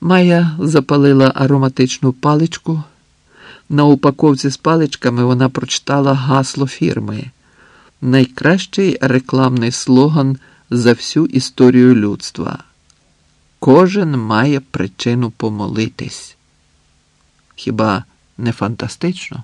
Майя запалила ароматичну паличку. На упаковці з паличками вона прочитала гасло фірми найкращий рекламний слоган за всю історію людства. Кожен має причину помолитись. Хіба не фантастично?